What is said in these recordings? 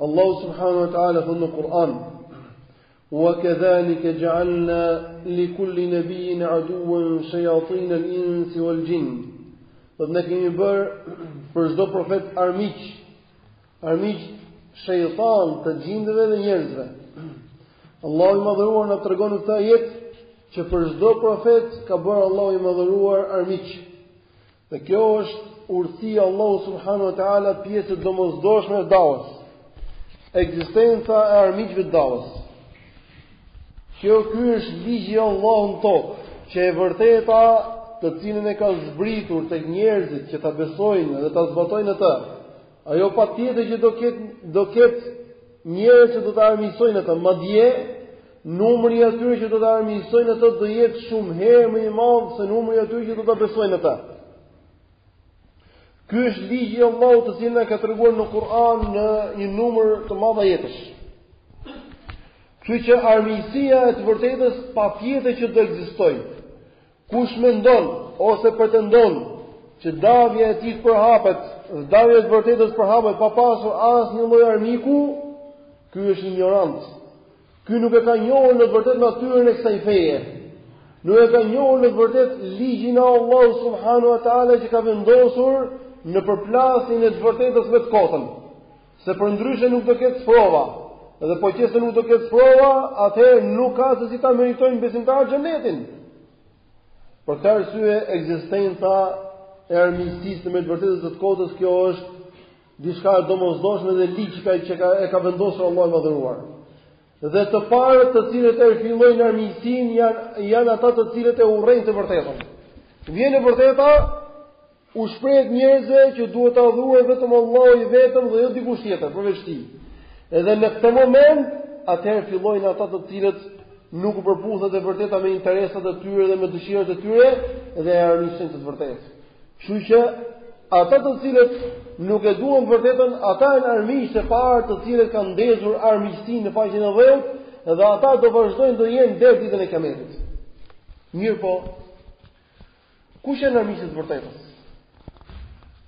Allahu subhanahu wa taala thon në Kur'an: "Wa kadhalika ja'alna li kulli nabiyyin aduwan shayatin al-insi wal-jinn." Dhe ne kemi bër për çdo profet armiq, armiq shejtan të gjindëve dhe njerëzve. Allahu i madhëruar na tregon në këtë ajet që për çdo profet ka bërë Allahu i madhëruar armiq. Dhe kjo është urtësia e Allahut subhanahu wa taala pjesë e domosdoshme e dawës. Ekzistenca e armiqve të dawës. Kjo ky është ligji i Allahut në tokë, që e vërteta të cilën e ka zbritur tek njerëzit që ta besojnë dhe ta zbatojnë atë. Ajo patjetër që do ketë do ketë njerëz që do ta armiqsojnë atë, madje Numri i atyre që do ta armiqësojnë atë do jetë shumë herë më i madh se numri i atyre që do ta besojnë atë. Ky është ligji i Allahut të cilin e ka treguar në Kur'an në një numër të madh ajetesh. Kështu që armiqësia e të vërtetës patjetër që do ekzistojë. Kush mendon ose pretendon që davja e tij përhapet, davja e të vërtetës përhapet pa pasur asnjë lloj armiku, ky është injorant. Ky nuk e ka njohur në vërtetë natyrën e kësaj feje. Nuk e ka njohur në vërtetë ligjin e Allahut subhanahu wa taala që ka vendosur në përplasjen e të vërtetës me të kotën. Se përndryshe nuk do ketë sprova. Dhe po qe se nuk do ketë sprova, atëherë nuk ka se si ta meritojnë besimtarët xhenetin. Për këtë arsye ekzistenca e armiqësisë mes të vërtetës e të kotës kjo është diçka e domosdoshme dhe ligj që ka e ka vendosur Allahu i madhëruar. Dhe të parët të cilët e fillojnë armiqësinë janë janë ata të cilët e urrejnë të vërtetën. Vjen e vërteta U shprehet njerëzve që duhet të adhurohet vetëm Allahu i vetëm dhe jo dikush tjetër përveç tij. Edhe në këtë moment, atëherë fillojnë ata të cilët nuk u përputhet e vërteta me interesat e tyre dhe me dëshirat e tyre dhe e armiqësojnë atë të vërtetë. Kështu që ata të cilët nuk e duan vërtetën, ata janë armiqtë e parë të cilët kanë ndezur armiqësinë në faqen e dheut dhe ata do vazhdojnë të jenë deri ditën e Kiametit. Mirpo, Kush janë armiqtë të vërtetës?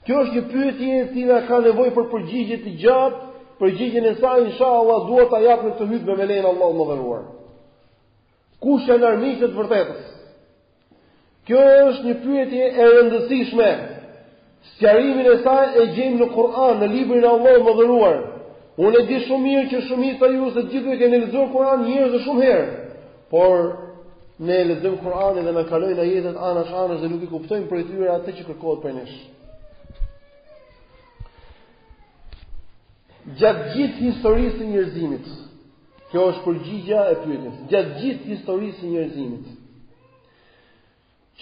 Kjo është një pyetje e cila ka nevojë për përgjigje të gjatë, përgjigjen e saj inshallah dua ta jap në këtë hutbë me lejen e Allahut madhëruar. Kush janë armiqtë të vërtetës? Kjo është një pyetje e rëndësishme. Sqarimin e saj e gjejmë në Kur'an, në librin e Allahut të madhëruar. Unë e di shumë mirë që shumica jush të gjithë e keni lexuar Kur'anin një herë dhe shumë herë. Por ne lexojmë Kur'anin dhe na kalojnë ajetet anash anash dhe nuk i kuptojmë prej tyre atë që kërkohet prej nesh. Gjatë gjithë historisë së njerëzimit, kjo është përgjigja e pyetjes. Gjatë gjithë historisë së njerëzimit,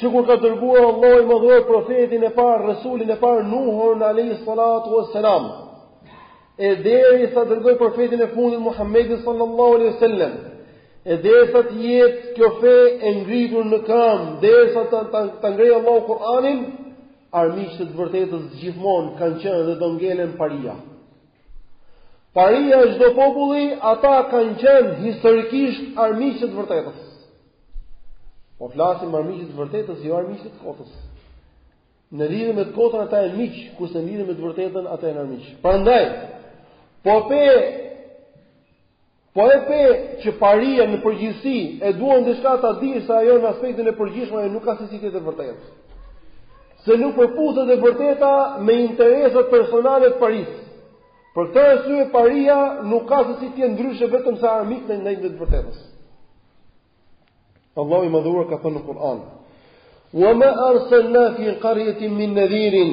Që kur ka dërguar Allahu i madhëruar profetin e parë, resulin e parë, Nuhun alejhi salatu ue selam, e derisa dërgoi profetin e fundit Muhammedin sallallahu alejhi ue selam, e derisa të jetë kjo fe e ngritur në kamb, derisa të, të, ta ngrejë Allahu Kur'anin, armiqtë e të vërtetës gjithmonë kanë qenë dhe do ngelen paria. Paria e çdo populli, ata kanë qenë historikisht armiqtë e të vërtetës. Po flasim armiqtë e të vërtetës, jo armiqtë e të kotës. Në lidhje me të kotën ata janë miq, kurse në lidhje me të vërtetën ata janë armiq. Prandaj, po pe Po e pe që paria në përgjithësi e duan diçka ta dish se ajo në aspektin e përgjithshëm ajo nuk ka se si të jetë e vërtetë. Se nuk përputhet e vërteta me interesat personale të parisë. Për këtë arsye paria nuk ka se si të jetë ndryshe vetëm se armik ndaj të vërtetës. Allahu i madhëruar ka thënë në Kur'an: "Wa ma arsalna fi qaryatin min nadhirin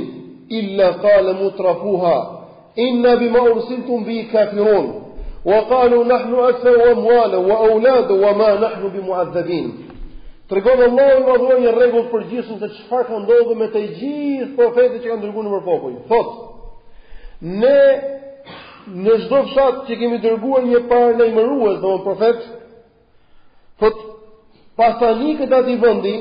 illa qala mutrafuha inna bima ursiltum bi kafirun wa qalu nahnu aktharu amwalan wa auladan wa ma nahnu bimu'adhdhabin." Tregon Allahu i madhëruar një rregull të përgjithshëm se çfarë ka ndodhur me të gjithë profetët që kanë dërguar nëpër popuj. Thotë Ne në çdo fshat që kemi dërguar një paralajmërues, domthonë profet, thotë pasanikët e atij vendi,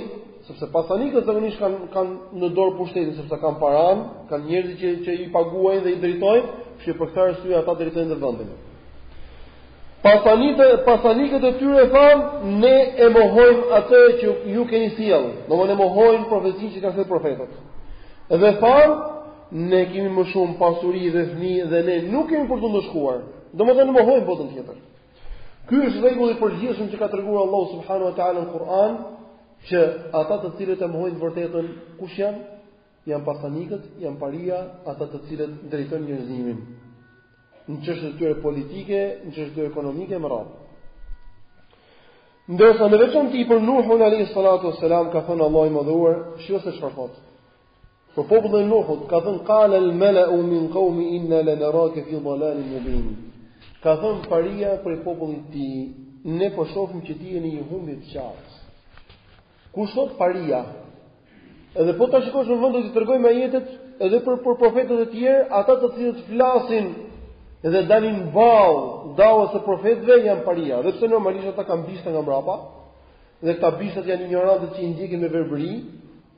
sepse pasanikët zakonisht kanë kanë në dorë pushtetin sepse kanë paranë, kanë njerëz që që i paguajnë dhe i drejtojnë, kështu për këtë arsye ata drejtojnë dhe vendin. Pasanikët pasanikët e tyre thanë, ne e mohojmë atë që ju keni sjellë, domthonë mohojnë profecinë që kanë sjellë profetët. Dhe thanë Ne kemi më shumë pasuri dhe fëmijë dhe ne nuk kemi për t'u ndëshkuar. Domethënë mohojnë botën tjetër. Ky është rregulli i përgjithshëm që ka treguar Allahu subhanahu wa taala në Kur'an, që ata të cilët e mohojnë të vërtetën, kush janë? Janë pasanikët, janë paria, ata të cilët drejtojnë njerëzimin në çështjet e tyre politike, në çështjet e tyre ekonomike me radhë. Ndërsa në veçanti për Nuhun alayhi salatu wassalam ka thënë Allahu i madhëruar, shiko se çfarë thotë. Për popullin e Nuhut ka thënë qala al mala'u min qaumi inna lanaraka fi dhalalin mubin. Ka thënë paria prej popullit të tij, ne po shohim që ti je në një humbje të qartë. Kush thot paria? Edhe po ta shikosh në vend do t'i tregojmë ajetet edhe për për profetët e tjerë, ata të cilët flasin dhe dalin ball dawës së profetëve janë paria, dhe pse normalisht ata kanë bishta nga mbrapa, dhe këta bishtat janë injorantët që i ndjekin me verbëri,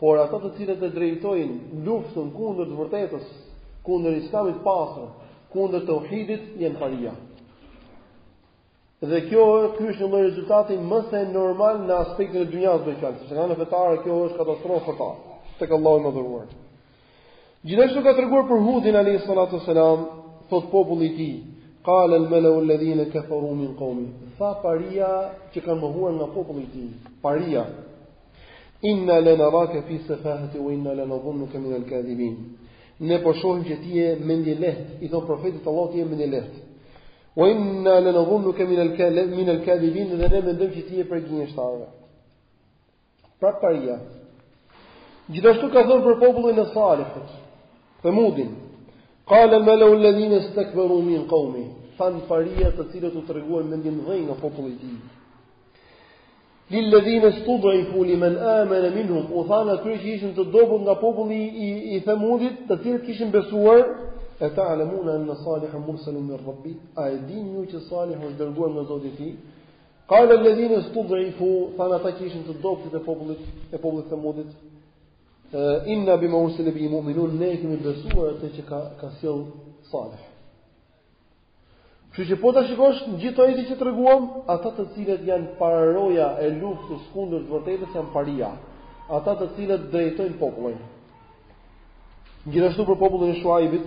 Por ata të cilët e drejtojnë luftën kundër të vërtetës, kundër Islamit të pastër, kundër tauhidit janë paria. Dhe kjo është ky është një lloj rezultati më se normal në aspektin e dynjasë veçanë, sepse nga ana fetare kjo është katastrofë për ta. Tek Allahu i madhëruar. Gjithashtu ka treguar për Hudin alayhi salatu selam, thot populli i tij, qala al malau alladhina kafaru min qawmi. Tha paria që kanë mohuar nga populli i tij. Paria. Inna lanaraka fi safahati wa inna lanadhunnuka min al kadhibin. Ne po shohim që ti je mendjelehtë, i thon profetit Allahut ti je mendjelehtë. Wa inna lanadhunnuka min al kadhibin, min al kadhibin, dhe ne mendojmë që ti je prej gënjeshtarëve. Pra paria. Gjithashtu ka thënë për popullin e Salihut, Themudin, Qala malu alladhina istakbaru min qawmi, than paria të cilët u treguan mendjemëdhenj nga populli i tij. Lil ladhina istud'ifu liman amana minhum, u than atyre që ishin të dobët nga populli i, i Themudit, të cilët kishin besuar, a ta'lamuna anna Salihan mursalun min rabbi, a e dini ju që Salihu është dërguar nga Zoti i tij, Qala alladhina istud'ifu thanë ata që ishin të dobtit e popullit e popullit Themudit. Inna bima ursila bi mu'minun ne e kemi besuar atë që ka ka sjell Salih. Kështu që po ta shikosh në gjithë këto ajete që treguam, ata të cilët janë pararoja e luftës kundër të vërtetës janë paria. Ata të cilët drejtojnë popullin. Gjithashtu për popullin e Shuaibit,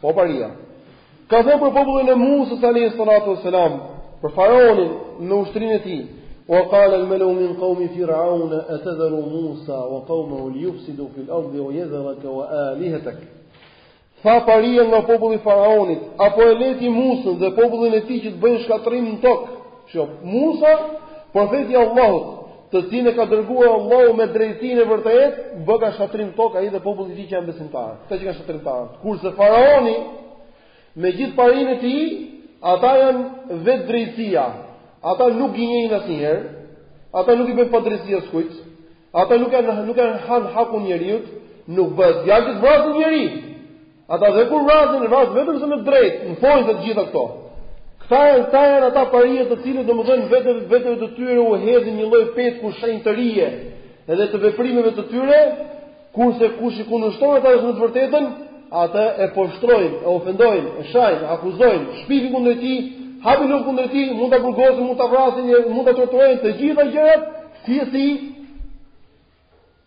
Po paria. Ka thënë për popullin e Musas alayhi salatu wasalam, për faraonin me ushtrinë e tij, "Wa qala al-malu min qawmi fir'auna atadharu Musa wa qawmahu liyufsidu fil ardi wa yadhraka wa alihatak." Tha paria nga populli i faraonit, a po e le ti Musën dhe popullin e tij që të bëjnë shkatërrim në tokë. Shiko, Musa, profeti i Allahut, të cilin e ka dërguar Allahu me drejtimin e vërtetë, bëka shkatërrim n'tokë ai dhe populli i tij që janë besimtarët. Këta qenkan shkatërrimtarë. Kurse faraoni me gjithë parinë e tij, ata janë vetë drejtësia. Ata nuk gënjejnë asnjëherë. Ata nuk i bëjnë padrejtësi askujt. Ata nuk ia nuk ia han hakun njeriut, nuk bëhet fjalë të vrasin njeri. Ata dhe kur vrasin, vrasin vetëm se me drejt, thonë se të gjitha këto. Këta këta janë ata paria të cilët domethënë vetes, vetes së tyre u hedhin një lloj petku shenjtërie edhe të veprimeve të tyre, kurse kush i kundërshton ata është në të vërtetën, atë e poshtrojnë, e ofendojnë, e shajnë, akuzojnë, shpifin kundër tij, hapin luftë kundër tij, mund ta burgosin, mund ta vrasin, mund ta torturojnë të gjitha gjërat, si si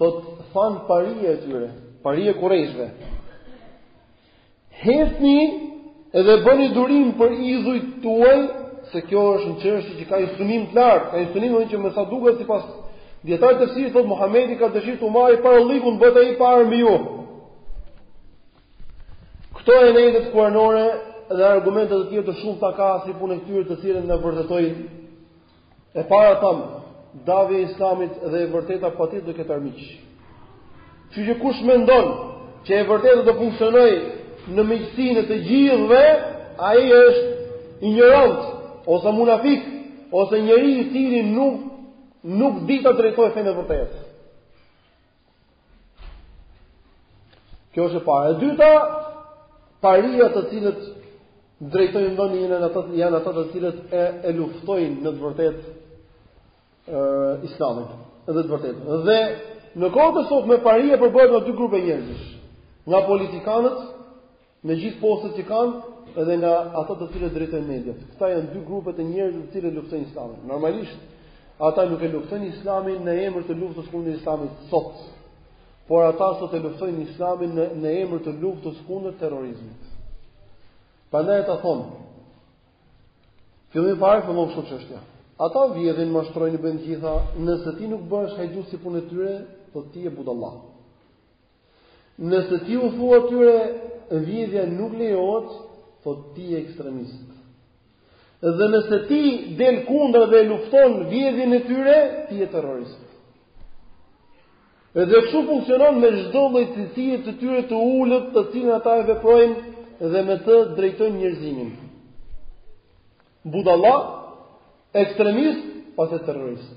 Thotë, thanë paria e tyre, paria e kurejshve. Ecni edhe bëni durim për idhujt tuaj, se kjo është një çështje që ka një synim të lartë, ka një synim që me sa duket sipas dijetarëve të tefsirit, thotë, Muhammedi ka dëshirë të marrë parllikun, bëhet i pari mbi ju. Këto ajetet kuranore dhe argumente të tjera të shumta ka si punë e këtyre të cilat na vërtetojnë E para thamë, daveja e islamit dhe e vërteta patjetër do ketë armiq. Kështu që kush mendon që e vërteta do funksionojë në miqësinë e të gjithëve, ai është injorant, ose munafik, ose njeri i cili nuk, nuk di ta drejtojë fenë e vërtetë. Kjo është e para. E dyta, paria të cilët drejtojnë vendin janë ata janë ata të cilët e, e luftojnë në të vërtetë, islamin. Edhe të vërtetën. Dhe në kohët e sotme paria përbëhet nga dy grupe njerëzish. Nga politikanët, Me gjithë postet që kanë, edhe nga ata të cilët drejtojnë mediat. Këta janë dy grupet e njerëzve të cilët luftojnë Islamin. Normalisht, ata nuk e luftojnë Islamin në emër të luftës kundër Islamit sot, por ata sot e luftojnë Islamin në, në emër të luftës kundër terrorizmit. Prandaj ata thonë, fillim fare fillon kështu çështja. Ata vjedhin, mashtrojnë bën gjitha, nëse ti nuk bëhesh hajdut si puna e tyre, po ti je budallah. Nëse ti u thua atyre vjedhja nuk lejohet, thotë ti je ekstremist. Dhe nëse ti del kundër dhe lufton vjedhjen e tyre, ti je terrorist. Edhe kështu funksionon me çdo lloj cilësie të tyre të ulët, të cilën ata e veprojnë dhe me të drejtojnë njerëzimin. Budalla, ekstremist, pastaj terrorist.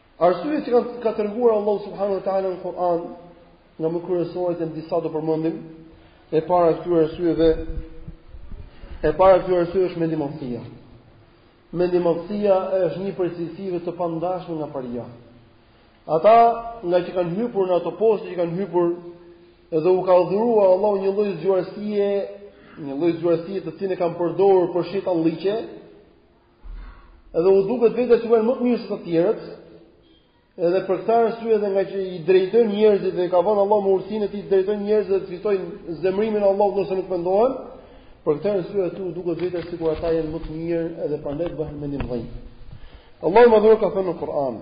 Arsye që kanë ka treguar Allahu subhanahu wa taala në Kur'an nga më kryesoret e disa do përmendim e para e këtyre arsyeve e para e këtyre arsyeve është mendjemadhësia. Mendjemadhësia është një prej cilësive të pandashme nga paria. Ata ngaqë kanë hypur në ato poste që kanë hypur edhe u ka dhuruar Allahu një lloj zgjuarësie, një lloj zgjuarësie të cilën e kanë përdorur për shejtanllëqe, Edhe u duket vetja se janë më të mirë se të tjerët. Edhe për këtë arsye edhe nga që i drejtojnë njerëzit e ka vënë Allahu me urtësinë e tij të drejtojnë njerëzit dhe të fitojnë zemrimin e Allahut nëse nuk mendohen. Për këtë arsye aty u duket vetja sikur ata janë më të mirë edhe prandaj bëhen mendjemëdhenj. Allahu i Madhëruar ka thënë në Kur'an,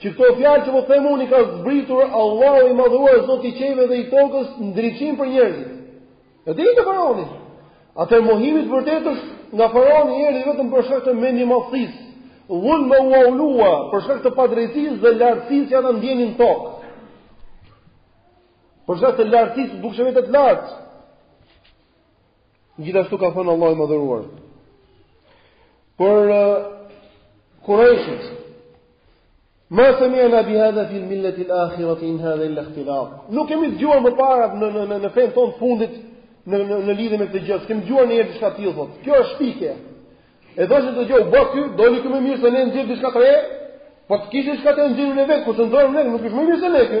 Që këto fjalë që po them unë i ka zbritur Allahu i madhëruar Zoti i qiejve dhe i tokës ndriçim për njerëzit. E dinte faraoni. Atëherë mohimi i të vërtetës nga faraoni erdhi vetëm për shkak të mendjemadhësisë. Dhulmen ue uluua për shkak të padrejtisë dhe lartësisë që ata ndjenin në tokë. Për shkak të lartësisë dukshe vetja të lartë. Gjithashtu ka thënë Allahu i Madhëruar. Për Kurejshët: Ma semi'na bihadha fil milletil akhirati in hadha illa ihtilak. Nuk kemi dëgjuar më para në, në, në, në fenë tonë të fundit në, në, në lidhe me këtë gjë. S'kemi dëgjuar ne diçka të tillë, thotë. Kjo është shpikje. Edhe që të, gjoja, po ky, doli ky më i mirë se ne, nxjerr diçka të re, po të kishte diçka ta nxirrnim ne vetë, kur s'e nxorëm ne, nuk ishte më i mirë se ne ky.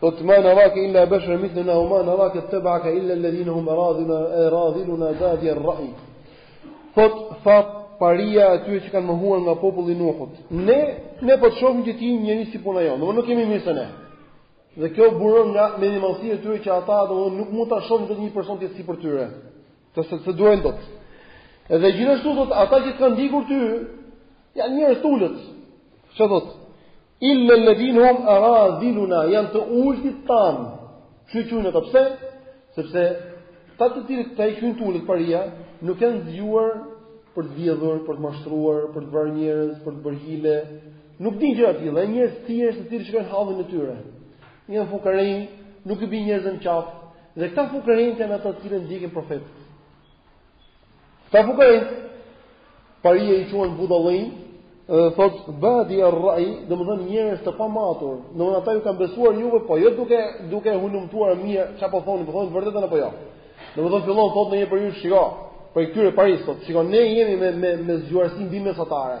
Thotë ma nerake illa besheren mithlena, ma nerake ttebeake illa ledhina hum eradhiluna badije rrai. Thotë, tha paria e atyre që kanë mohuar nga populli i Nuhut. Ne, ne po të shofim që ti je njeri si puna jonë, nuk je më i mirë se ne. Dhe kjo buron nga mendjemadhësia e tyre që ata dhe nuk mund ta shofin dot një person tjetër sipër tyre. S'e duan dot. Edhe gjithashtu thotë ata që të kanë ndjekur ty, janë njerëz të ulët. Ç'thotë? Illa alladhin hum aradhiluna janë të ultit tanë. Ç'i quajnë ata, pse? Sepse këta të cilët ata i quajnë të ulët paria, nuk janë të zgjuar për të vjedhur, për të mashtruar, për të vrarë njerëz, për të bërë hile. Nuk dinë gjëra të tilla, njerëz të thjeshtë të cilët shikojnë hallin e tyre. Janë fukarenj, nuk i bien njerëzve në qafë, dhe këta fukarenjtë janë ata të cilët ndjekin profetin. Këta fukarenj, paria i quan budallenj, dhe thotë, badije rrai, domethënë njerëz të pamatur, domethënë ata ju kanë besuar juve, po jo duke, duke hulumtuar mirë, ça po thoni, po thoni të vërtetën apo jo. Domethënë fillon, thotë një prej, shiko, prej këtyre parisë, thotë, shiko, ne jemi me, me, me zgjuarsi mbi mesatare,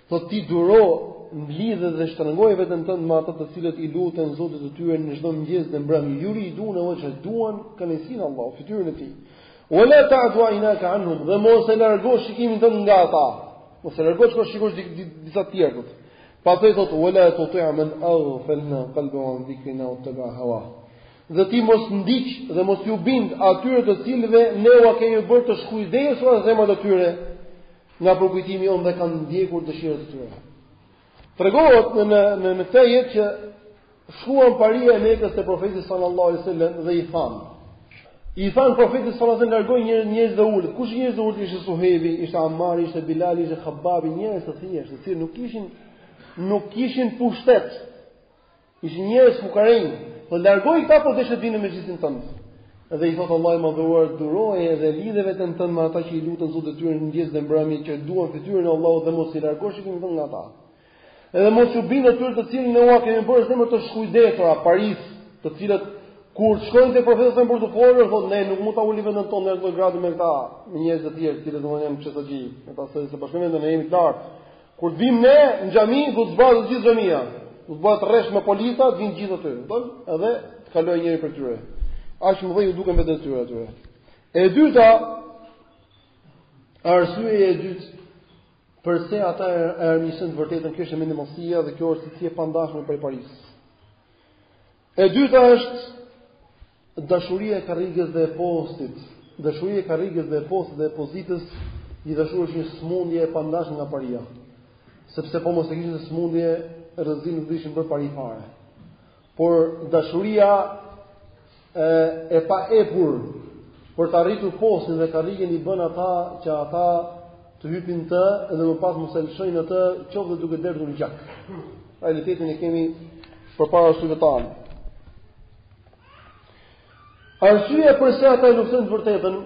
Thotë ti duro, mblidhe dhe shtrëngoje veten tënd me ata të cilët i luten Zotit të tyre në çdo mëngjes dhe mbrëmje. Yuriduna wajhah, duan kënaqësinë e Allahut, fytyrën e tij. Wala ta'du aynaka anhum, dhe mos e largo shikimin tënd nga ata. Mos e largo që të shikosh disa të tjerë. Pastaj thotë wala tuti' man aghfalna qalbahu an dhikrina wattaba'a hawa. Dhe ti mos ndiq dhe mos ju bind atyre të cilëve ne ua kemi bërë të shkujdesura zemrat e tyre. Nga përkujtimi jonë dhe kanë ndjekur dëshirët e tyre. Tregohet në në në, në këtë ajet që shkuan paria e Mekës te profeti sallallahu alaihi wasallam dhe i than. I than profetit sallallahu alaihi wasallam largoji njerëzit e ulët. Kush njerëzit e ulët ishte Suhebi, ishte Ammari, ishte Bilali, ishte Hababi, njerëz të thjeshtë, të cilët nuk kishin nuk kishin pushtet Ishin njerëz fukarenj, po largoji këta po deshe të vimë në mexhlisin tënd. Dhe i thotë Allahu i madhëruar duroj edhe lidhe veten tënd me ata që i luten Zotit të tyre në mëngjes dhe mbrëmje që duan fytyrën e Allahut dhe mos e largo shikimin tënd nga ata. Edhe mos ju bind atyre të cilëve ne ua kemi bërë zemrat të shkujdesura, parisë, të cilët kur shkojnë te profeti sa për të folur, thonë ne nuk mund ta ulim veten tonë në gradë me këta, me njerëz të tjerë, të cilët domethënë çesogji, ata se bashkëmendën ne jemi të lartë. Kur të vim ne në xhami, duhet të zbrazet gjithë xhamia. Duhet të bëhet rresh me polica, të vinë gjithë aty. Don edhe të kalojë njëri prej tyre. Aq të mëdhenj ju duken vetet e tyre atyre. E dyta, arsyeja e dytë përse ata e armiqësojnë të vërtetën kjo është mendjemadhësia dhe kjo është cilësi e pandashme prej parisë. E dyta është dashuria e karrigës dhe e postit. Dashuria e karrigës dhe e postit dhe e pozitës gjithashtu është një smundje e pandashme nga paria. Sepse po mos e kishin këtë smundje rrezik nuk do ishin bërë pari fare. Por dashuria e e paepur për të arritur postin dhe karrigen i bën ata që ata të hypin të dhe më pas mos e lëshojnë atë qoftë dhe duke derdhur gjak. Realitetin e kemi përpara syve tanë. Arsyeja përse ata e luftojnë të vërtetën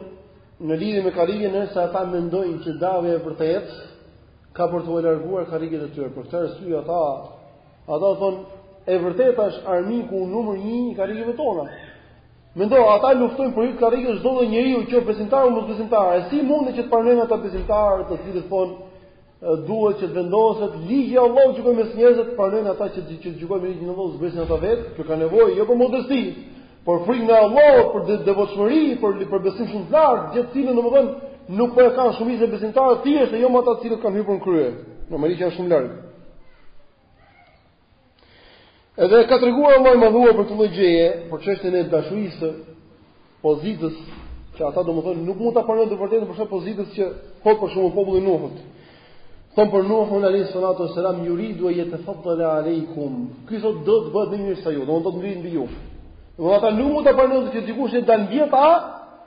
në lidhje me karrigen është se ata mendojnë që davja e vërtetë ka për t'ua larguar karriget e tyre. Për këtë arsye ata ata thonë e vërteta është armiku numër 1 i karrigeve tona. Mendo, ata luftojnë për hir të karrikës çdo lloj njeriu, qoftë besimtar apo mosbesimtar. E si mundet që të pranojnë ata besimtarë të cilët thonë duhet që të vendoset ligji i Allahut që kemi mes njerëzve të pranojnë ata që që gjykojnë me ligjin e Allahut, zbresin ata vetë, që kanë nevojë jo për modesti, por frikë nga Allahu, për devotshmëri, për për besim shumë të lartë, gjë të cilën domethënë nuk po e kanë shumica e besimtarëve të thjeshtë, jo më ata të cilët kanë hyrë në krye. Normalisht janë shumë larg. Edhe ka të reguar Allah i madhua për të lëgjeje, për qështën e dashurisë, pozitës, që ata do më thënë, nuk mund të parënë të vërtetë përshë pozitës që thotë për shumë populli nuhët. Thonë për nuhë, unë alejë sënatë e sëramë, juri duhe jetë të fatë dhe alejkum. Kësë do të bëtë në njërë sa ju, do më do të më rinë në ju. Dhe ata nuk mund të parënë të që dikush e dalë vjetë a,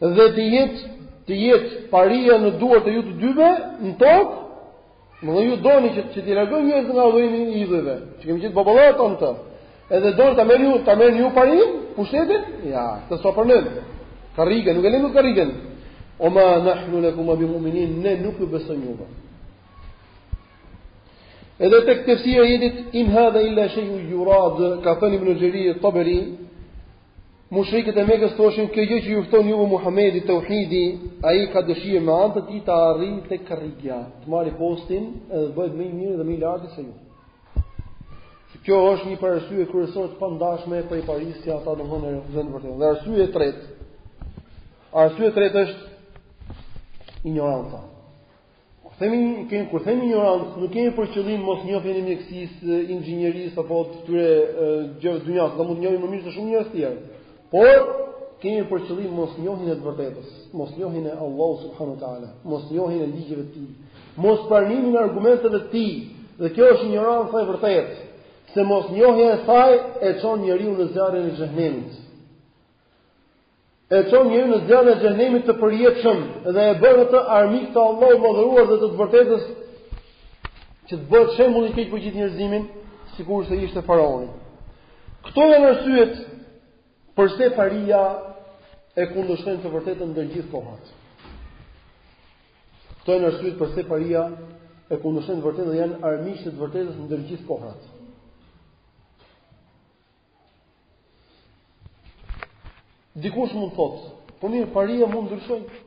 dhe të jetë të jetë paria në duart e ju të dyve në tokë, edhe ju doni që që t'i largoni njerëzit nga adhurimi i idhujve, që kemi gjetur baballarë tonë të, edhe doni ta merrni ju, ta merrni ju parinë, pushtetin? Ja, të sa për ne. Karrigen, nuk e lëmë karrigen. Wa ma nahnu lakuma bi mu'minin, ne nuk ju besojmë juve. Edhe tek tefsiri i ajetit in hadha illa shay'un yurad, ka thënë Ibn Jarir Taberi, Mushrikët e Mekës thoshin kjo gjë që ju fton juve Muhamedi teuhidi, ai ka dëshirë me anë të tij të arrijë tek karrigia, të marrë postin edhe të bëhet më i mirë dhe më i lartë se ju. Që kjo është një prej arsyeve kryesore të pandashme prej parisë se ata do ta refuzojnë të vërtetën. Dhe arsye e tretë, arsye e tretë është injoranca. Kur themi kemi kur themi injorancë, nuk kemi për qëllim mos njohjen e mjekësisë, inxhinierisë apo të këtyre gjërave të dynjasë, se do mund t'i njohin më mirë se shumë njerëz të tjerë. Por kemi për qëllim mos njohjen e të vërtetës, mos njohjen e Allahut subhanehu teala, mos njohjen e ligjeve të tij, mos pranimin e argumenteve të tij. Dhe kjo është injoranca e vërtetë, se mos njohja e saj e çon njeriun në zjarrin e xhehenemit. e çon njeriun në zjarrin e xhehenemit të përjetshëm dhe e bën atë armik të Allahut të madhëruar dhe të të vërtetës që të bëhet shembull i keq për gjithë njerëzimin, sikurse ishte faraoni. Këto janë arsyet përse paria e kundërshton të vërtetën ndër gjithë kohët. Këto janë arsyet përse paria e kundërshton të vërtetën dhe janë armiqtë e të vërtetës ndër gjithë kohët. Dikush mund të thotë, po mirë, paria mund të ndryshojë.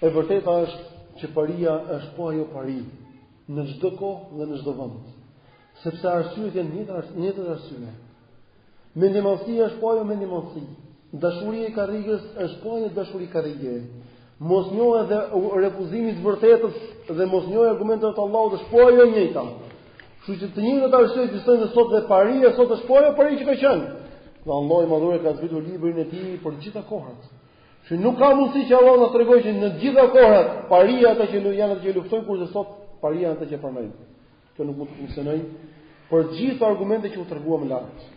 E vërteta është që paria është po ajo pari në çdo kohë dhe në çdo vend. Sepse arsyet janë të njëjtat arsye. Mendjemadhësia është po ajo mendjemadhësi. Dashuria e karriges është po ajo dashuri karrige. Mosnjohja dhe refuzimi i të vërtetës dhe mosnjohja e argumenteve të Allahut është po ajo e njëjta. Kështu që të njëjtat arsye ekzistojnë sot dhe paria sot është po ajo paria që ka qenë. Dhe Allahu i madhëruar ka zbritur librin e tij për të gjitha kohrat. Që nuk ka mundësi që Allahu të na tregojë që në të gjitha kohrat paria ata që janë ata që luftojnë kurse sot paria ata që pranojnë. Kjo nuk mund të funksionojë për të gjitha argumentet që i treguam lart.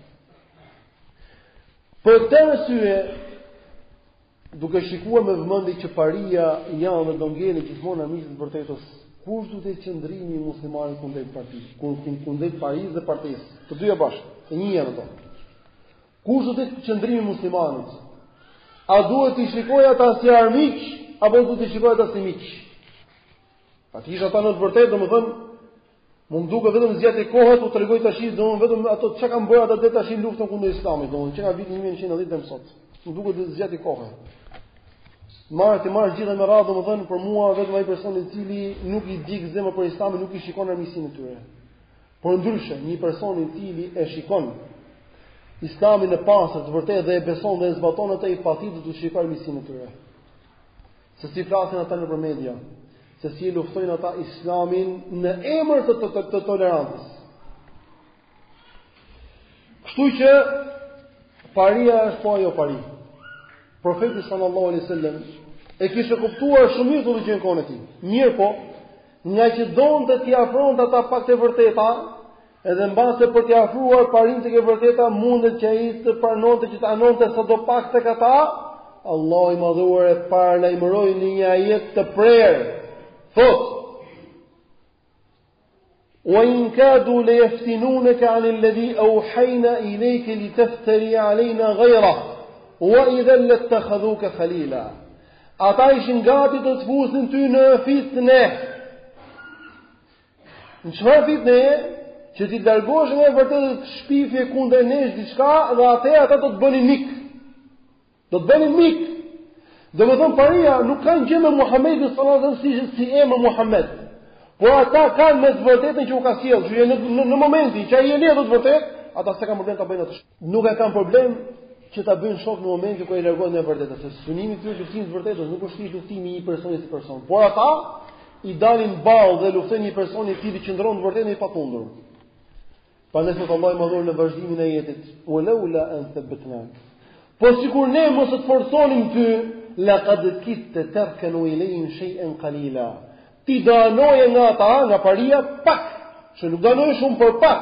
Për këtë arsye Duke shikuar me vëmendje që paria janë dhe do ngelen gjithmonë armiqtë e të vërtetës, kush duhet të jetë qëndrimi i muslimanit kundrejt partisë, ku kundrejt parisë dhe partisë, të dyja bashkë, se një janë ato. Kush duhet të jetë qëndrimi i muslimanit? A duhet t'i shikojë ata si armiq apo duhet t'i shikojë ata si miq? A t'i shohë ata në të vërtetë, domethënë, Mu më duket vetëm zgjatje kohe t'ju tregoj tash, dhe vetëm ato që kanë bërë ata dhe tash luftën kundër islamit, dhe që nga viti një mijë e deri në ditën e sotme. Mu duket dhe zgjatje kohe. Marr t'i marr gjithë me radhë, domethënë për mua, vetëm ai person i cili nuk i digjet zemra për islamin, nuk e shikon armiqësinë e tyre. Por ndryshe, një person i cili e shikon islamin e pastër të vërtetë dhe e beson dhe e zbaton atë ai patjetër do ta shikojë armiqësinë e tyre. Se si flasin ata nëpër media, se si e luftojnë ata Islamin në emër të, të, të, të tolerancës. Kështu që paria është po ajo pari. Profeti sallallahu alaihi wasallam e kishte kuptuar shumë mirë këtë gjë në kohën e tij. Mirëpo, ngaqë donte t'i afronte ata pak te e vërteta, Edhe mbasi për ta afruar parinë tek e vërteta mundet që ai të pranonte që të anonte sado pak tek ata, Allahu i Madhëruar e paralajmëroi në një ajet të prerë, thotë, ue in kadu le jeftinuneke anil-ledhi euhajna ilejke li tefterije alejna gajrah, ue idhen lettekhadhuke khalila. Ata ishin gati të të fusnin ty në fitne, Në çfarë fitne, që të largoheshe nga e vërteta, të shpifje kundër nesh diçka dhe atëherë ata do të të bënin mik. Do të të bënin mik. Domethënë paria nuk kanë gjë me Muhamedin sallallahu alaihi wasallam si si emër Muhammed. Por ata kanë me të vërtetën që u ka sjellë, që në, në, në momentin që ai e lë këtë të vërtetë, ata s'e kanë problem ta bëjnë atë. Nuk e kanë problem që ta bëjnë shok në momentin kur ai largohet nga e vërteta, se synimi i tyre është luftimi i të vërtetës, nuk është thjesht luftimi i personit si person. Por ata i dalin ballë dhe luftojnë një person i cili qëndron në të vërtetë i patundur. Pandaj thotë Allahu i Madhëruar në vazhdimin e ajetit, "Wa laula an thabatnak." Po sikur ne mos të të forconim ty, la qad kidta tarkanu ilayhim shay'an qalila. Ti do anoje nga ata, nga paria pak, se nuk do anoje shumë por pak.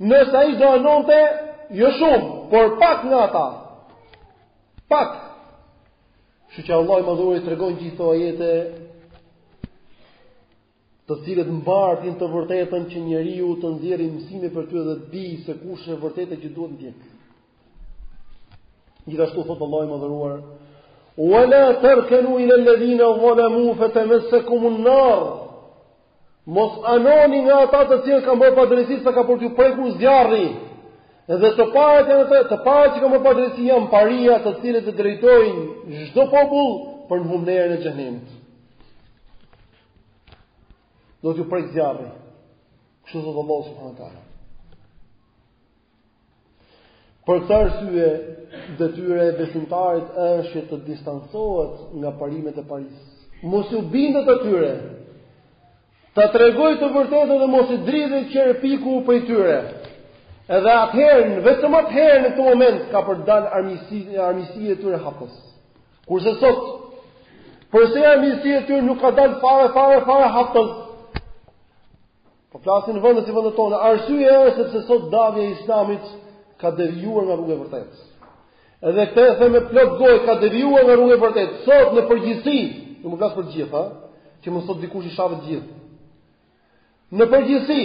Nëse ai do anonte, jo shumë, por pak nga ata. Pak. Kështu që Allahu i Madhëruar i tregon gjithë këto ajete të cilët mbartin të vërtetën që njeriu të nxjerrë mësime prej tyre dhe të dijë se kush është e vërteta që duhet të ndjekë. Gjithashtu thotë Allahu i Madhëruar: "Wa la tarkanu ila alladhina zalamu fatamassakum an-nar." Mos anoni nga ata të cilët kanë bërë padrejtësi se ka për t'ju prekur zjarri. Dhe të parët janë të, të parët që kanë bërë padrejtësi janë paria të cilët të drejtojnë çdo popull për në humnerën e xhehenemit. Do t'ju prekë zjarri. Kështu thotë Allahu subhanahu wa taala. Për këtë arsye, detyra e besimtarit është që të distancohet nga parimet e parisë. Mos u bindet atyre. Ta tregojë të vërtetën dhe mos i dridhet qerpiku prej tyre. Edhe atëherë, vetëm atëherë në këtë moment ka për të dalë armiqësia, armiqësia e tyre haptas. Kurse sot, përse armiqësia e tyre nuk ka dalë fare fare fare haptas? Po flasim vendet si vendet tona. Arsyeja është sepse sot davja e Islamit ka devijuar nga rruga e vërtetë. Edhe këtë e them me plot gojë, ka devijuar nga rruga e vërtetë. Sot në përgjithësi, nuk po flas për të gjitha, që më thot dikush i shave të gjithë. Në përgjithësi,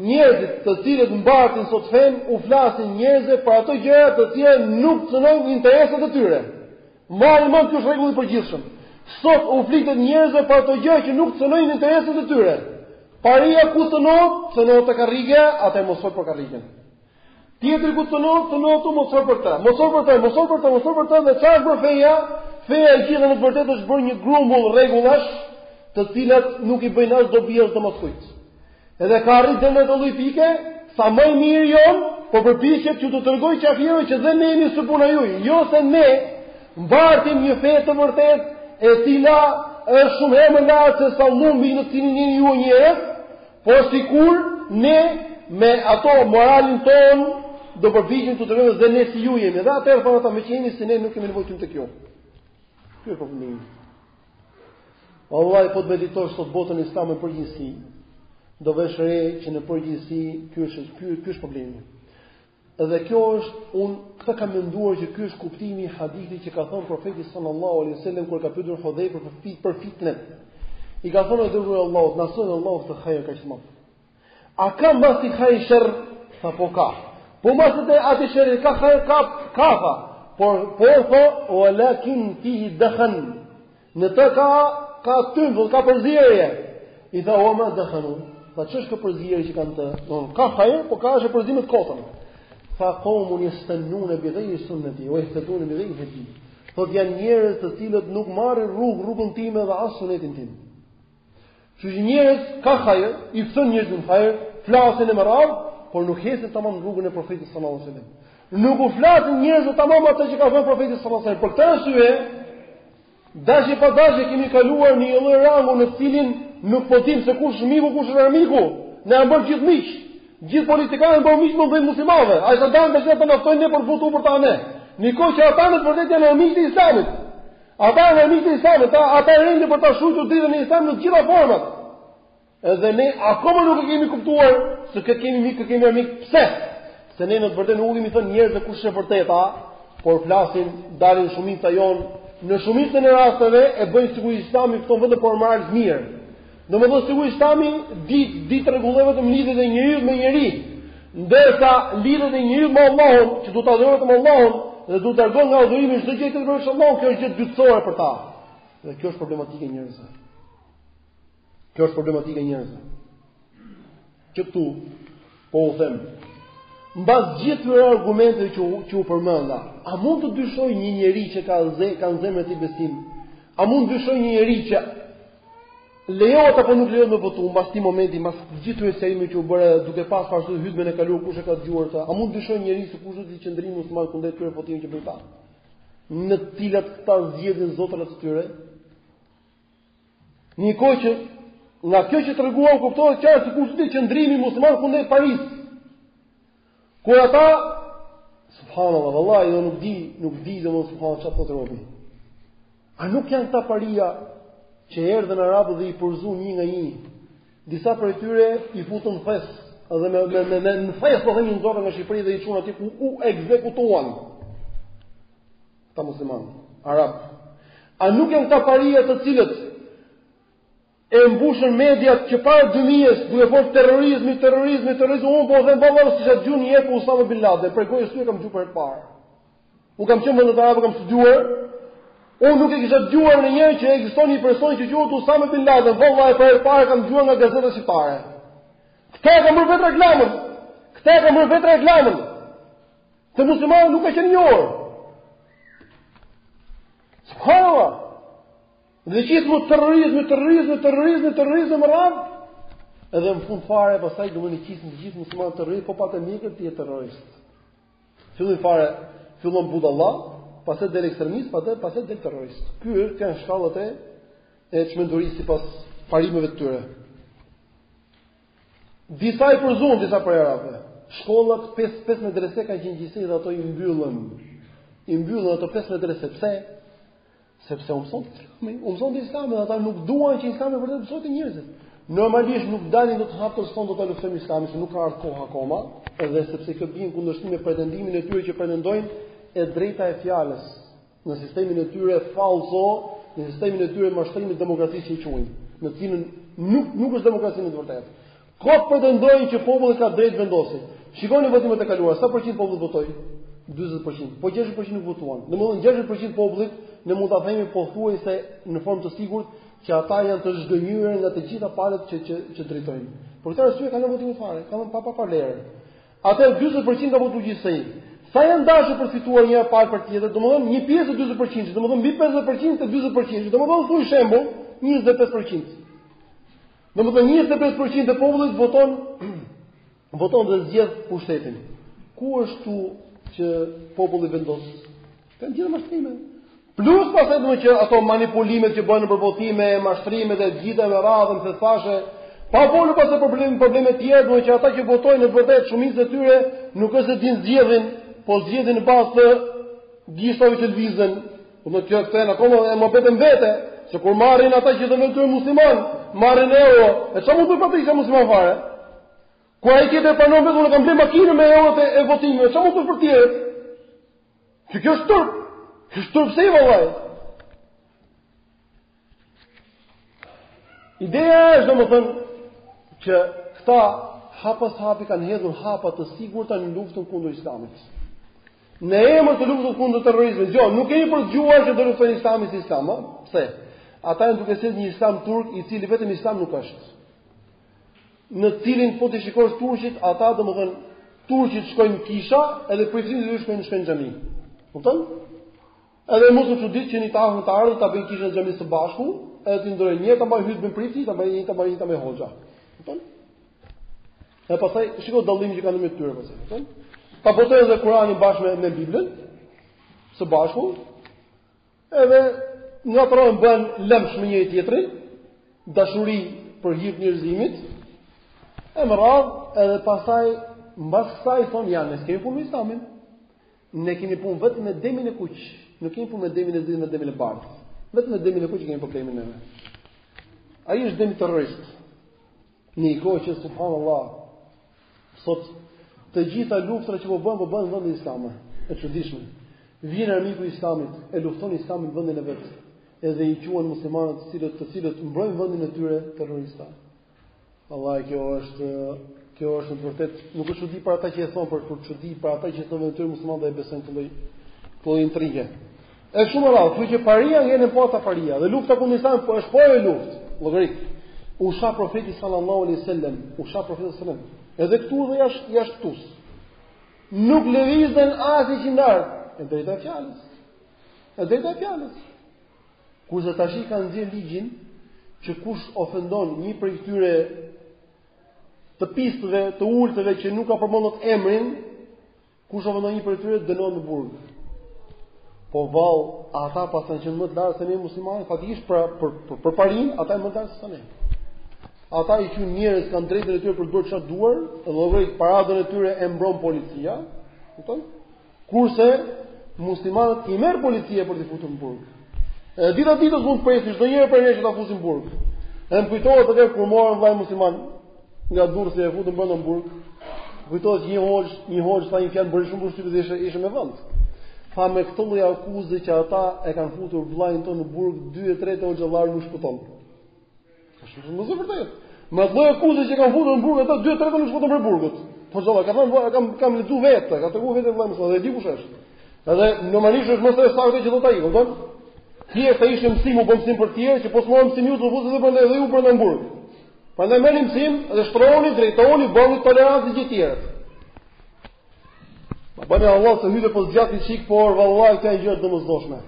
njerëzit të cilët mbartin sot fenë u flasin njerëzve për ato gjëra të cilat nuk cënojnë interesat e tyre. Mbani mend ky është rregulli i përgjithshëm. Sot u flitet njerëzve për ato gjëra që nuk cënojnë interesat e tyre. Paria ku cënohet, cënohet te karrigia, atëherë mos fol për karrigen. Tjetri ku cënohet, cënohet aty mos fol për të. Mos fol për të, mos fol për të, mos fol për të dhe ça është bërë feja? Feja e gjitha në të vërtetë është bërë një grumbull rregullash, të cilat nuk i bëjnë as dobi as dëm askujt. Edhe ka arrit deri në atë lloj pike, sa më i miri jonë, po përpiqet që t'u tregojë qafirëve që dhe ne jemi si puna juj, jo se ne mbartim një fe të vërtetë e cila është shumë herë më lartë se sa llumi në cilin jeni ju njerëz, por sikur ne me ato moralin tonë do përpiqem t'u tregojmë dhe ne si ju jemi. Dhe atëherë thonë ata meqenëse si ne nuk kemi nevojë te kjo. Ky është problemi. Wallahi po të meditosh sot botën islame në përgjithësi, do vesh re që në përgjithësi ky është ky ky është problemi. Dhe kjo është unë këtë kam menduar që ky është kuptimi i hadithit që ka thënë profeti sallallahu alaihi wasallam kur e ka pyetur Hudhejfe për fit për fitnet. I ka thënë i dërguar i Allahut, na solli Allahu këtë hajr që kemi. A ka mbas hajrit sherr? Tha po ka. Po mbas atij sherri, ka hajr ka, ka tha. Por, po tha, ue lakin fihi dehan. Në të ka, ka tym mjegull, ka përzirje. I tha, ue ma dehanuhu. Tha, ç'është kjo përzirje që ka në të? Në, ka hajr, po ka është përzi me të kotën. Tha, kaumun jestennune bi gajri sunneti, ue jehtedune bi gajri hedji. Thot janë njerëz të cilët nuk marrin rrugë rrugën time dhe as sunetin tim. Që që njerëz ka hajr, i ftojnë njerëzit në hajr, flasin e me radhë, por nuk ecin tamam në rrugën e profetit sallallahu alaihi wasallam. Nuk u flasin njerëzve tamam atë që ka thënë profeti sallallahu alaihi wasallam. Për këtë arsye, dashje pa dashje kemi kaluar në një lloj rangu në cilin nuk po dim se kush miku, kush është armiku. Na janë bërë gjithë miq. Gjithë politikanët janë bërë miq të mëdhenj të muslimanëve. Hoxhallarët tanë të gjithë po na ftojnë ne për votu për ta ne. Ndërkohë që ata në të vërtetë janë armiq të islamit. Ata janë armiqtë e Islamit, ata ata rendin për ta shujtur dritën e Islamit në të gjitha format. Edhe ne akoma nuk e kemi kuptuar se kë kemi mik, kë kemi armik. Pse? Se ne në të vërtetë nuk i kemi thënë njerëzve kush është e vërteta, por flasim dalin shumica jonë në shumicën e rasteve e bëjnë sikur Islami fton vetëm për moral të mirë. Domethënë sikur Islami di di të rregullojë vetëm lidhjet e njeriut me njeriun, ndërsa lidhjet e njeriut me Allahun, që duhet ta adhurojë vetëm Allahun dhe duhet të largohet nga adhurimi çdo gjë tjetër veç Allahut, kjo është gjë dytësore për ta. Dhe kjo është problematika e njerëzve. Kjo është problematika e njerëzve. Që këtu, po u them, mbas gjithë këtyre argumenteve që, që u përmenda, a mund të dyshoj një njeri që ka, ze, ka në zemër të tij besim? A mund të dyshoj një njeri që lejohet apo nuk lejohet me votu mbas këtij momenti, mbas gjithë këtyre serive që u bënë duke pas parasysh hytben e kaluar kush e ka dëgjuar atë. A mund të dyshojë njeri se kush do të jetë qëndrimi i muslimanit kundrejt votimit që bëjnë këta? Në të cilat këta zgjedhin zotat e tyre? Një kohë që nga kjo që treguam kuptohet qartë se kush është qëndrimi i muslimanit kundrejt parisë. Kur ata subhanallahu vallahi edhe nuk di, nuk di dhe mos subhanallahu çfarë të thotë robi. A nuk janë këta paria që erdhën arabë dhe i përzuan një nga një. Disa prej tyre i futën në thes dhe me me me, me në thes pothuajse i nxorën nga Shqipëria dhe i çuan aty ku u ekzekutuan. Ta musliman, arab. A nuk janë këta paria të cilët e mbushën mediat që para 2000-s duke folur terrorizmi, terrorizmi, terrorizmi, unë po them babalë se çfarë gjuni jep Usama bin Laden, për gojës së tyre kam dëgjuar të parë. Unë kam qenë në vendet arabe kam studiuar. Unë nuk e kisha dëgjuar ndonjëherë që ekziston një person që quhet Usama bin Laden, vallahi për herë të parë kam dëgjuar nga gazeta shqiptare. Këta ia kanë bërë vetë reklamën. Këta ia kanë bërë vetë reklamën. Se muslimanët nuk ka qenë i njohur. Subhanallah. Dhe gjithmonë terrorizmi, terrorizmi, terrorizmi, terrorizmi me radhë. Edhe në fund fare, pasaj du më në qisë në gjithë musliman të terrorizmi, po pate mjekër të jetë terrorist. Fillim fare, fillon budalla, pasaj del ekstremist, pasaj, pasaj del terrorist. Këto janë shkallët e, e çmendurisë sipas parimeve të tyre. Disa i përzuan disa prej arabëve. Shkollat 5 medrese kanë qenë gjithsej dhe ato i mbyllën. I mbyllën ato 5 medrese. Pse? Sepse u mësonte Islami, u mësonte Islami dhe ata nuk duan që Islami i vërtetë t'u mësohet njerëzve. Normalisht nuk dalin dot haptas thonë do ta luftojmë Islamin, se nuk ka ardhur koha akoma, edhe sepse kjo bie në kundërshtim me pretendimin e tyre që pretendojnë e drejta e fjalës. në sistemin e tyre fallso, në sistemin e tyre mashtrimi demokraci që e quajnë, në cilën nuk nuk është demokraci në të vërtetë. Kot pretendojnë që populli ka drejt vendosje. Shikoni votimet e kaluara, sa përqind populli votoi? 40%. Po 60% nuk votuan. Domthonë 60% popullit ne mund ta themi pothuajse në formë të sigurt që ata janë të zhgënjyer nga të gjitha palët që që që drejtojnë. Për këtë arsye kanë lënë votimin fare, kanë pa pa pa Atëherë 40 për qind ka votu gjithsej. Sa janë dashur për fituar një palë apo tjetër, domethënë një pjesë e 40 për qind, domethënë mbi 50 për qind të 40 për qind, domethënë për shembull 25 për qind. Domethënë 25 për qind e popullit voton voton dhe zgjedh pushtetin. Ku është tu që populli vendos? Kanë gjithë mashtrime. Plus pastaj do që ato manipulimet që bëhen nëpër votime, mashtrimet e gjitha me radhën se thashë Pa folur pas problem probleme të tjera, duhet që ata që votojnë në të vërtetë shumicën e tyre nuk është se din zgjedhin, po zgjedhin në bazë të gishtave të lvizën. Do të thotë këto janë akoma e mobetën vete, se kur marrin ata që do të votojnë musliman, marrin euro, e çfarë mund të bëjë ata musliman fare? Ku ai që të pranon vetëm në komplet makinën me euro të e votimit, çfarë mund të thotë për tjerë? Që kjo është turp. Është turp si vallahi. Ideja është do më thënë që këta hap pas hapi kanë hedhur hapa të sigurta në luftën kundër islamit. Në emër të luftës kundër terrorizmit, jo, nuk keni për dëgjuar që do të luftojnë islamin si islam, a? Pse? Ata janë duke sjellë një islam turk i cili vetëm islam nuk është. në të cilin po ti shikosh turqit, ata domethënë turqit shkojnë kisha, edhe priftërit shkojnë në shkojnë xhami. Kupton? Edhe mos u çudit që në një të afërm të ardhme ta bëjnë kishën e xhaminë së bashku, edhe ti ndrojë një ta mbaj hytben prifti, ta mbaj një ta mbaj një ta mbaj hoxha. Kupton? Edhe pastaj shiko dallimin që kanë me tyre pastaj. Kupton? Ta botojë edhe Kur'anin bashkë me, me Biblën së bashku, Edhe ngatërrohen bëhen lëmsh me njëri tjetrin, dashuri për hir njerëzimit, e me radhë edhe pastaj, mbas kësaj, thonë jo, ne s'kemi punë me islamin, ne kemi punë vetëm me demin e kuqë, nuk kemi punë me demin e zi, me demin e bardhë, vetëm me demin e kuqë kemi problemin ne. Ai është demi terrorist, Në një kohë që subhanallahu sot të gjitha luftrat që po bëhen, po bëhen vende islame. E çuditshme. Vjen armiku i Islamit, e lufton Islamin vendin e vet. Edhe i quan muslimanët, të cilët të cilët mbrojnë vendin e tyre terrorista. Vallahi kjo është kjo është në vërtet nuk është çudi për ata që e thon, por por çudi për ata që i thonë vetes muslimanë e besojnë këto lloj intrige. Është shumë e rrallë, kjo që paria ngjen po ata paria dhe lufta kundër Islamit po është po, luftë, llogarit. U sha profeti sallallahu alaihi wasallam, u sha profeti sallallahu alaihi wasallam. Edhe këtu dhe jashtë jashtë kësaj. Nuk lëvizën asnjë qime, e drejta e fjalës. E drejta e fjalës. Kurse tashi kanë nxjerrë ligjin që kush ofendon një prej këtyre të pistëve, të ultëve që nuk ia përmend dot emrin, Kush ofendon një prej tyre, dënohet në burg. Po vallë, ata paskan qenë më të lartë se ne muslimanët, faktikisht për, për, për, për, parinë, ata janë më të lartë se ne. Ata i quajnë njerëz, kanë drejtën e tyre për të bërë çfarë duan, dhe edhe vetë paradën e tyre e mbron policia, Kupton? Kurse muslimanët i merr policia për t'i futur në burg. Edhe dita ditës mund të presin çdo njëri prej nesh që ta fusin në burg. E më kujtohet atëherë kur morën vëllain musliman, nga Durrësi e futën brenda në burg. Kujtohet një hoxhë, një hoxhë tha një fjalë më bëri shumë përshtypje se ishte me vend. Tha me këtë lloj akuze që ata e kanë futur vllain tonë në burg, 2-3 e hoxhallarëve nuk shpëton. Është shumë e vërtetë. Me këtë lloj akuze që kanë futur në burg ata 2-3 nuk shpëton prej burgut. Po zolla, ka thënë, kam kam lexu vetë, ka treguar vetë vllai më dhe di kush është. Edhe normalisht është mëse e saktë që do ta ikë, kupton? Të jetë si mësim, u bë mësim për të tjerët që po s'morët mësim të vëzë dhe bënë edhe ju për në burg. Prandaj merrni mësim dhe shtrohuni, drejtoni, bëhuni tolerantë si gjithë të tjerët. Ma bëni hallall se u zgjata një çik, por vallahi këto janë gjëra të domosdoshme.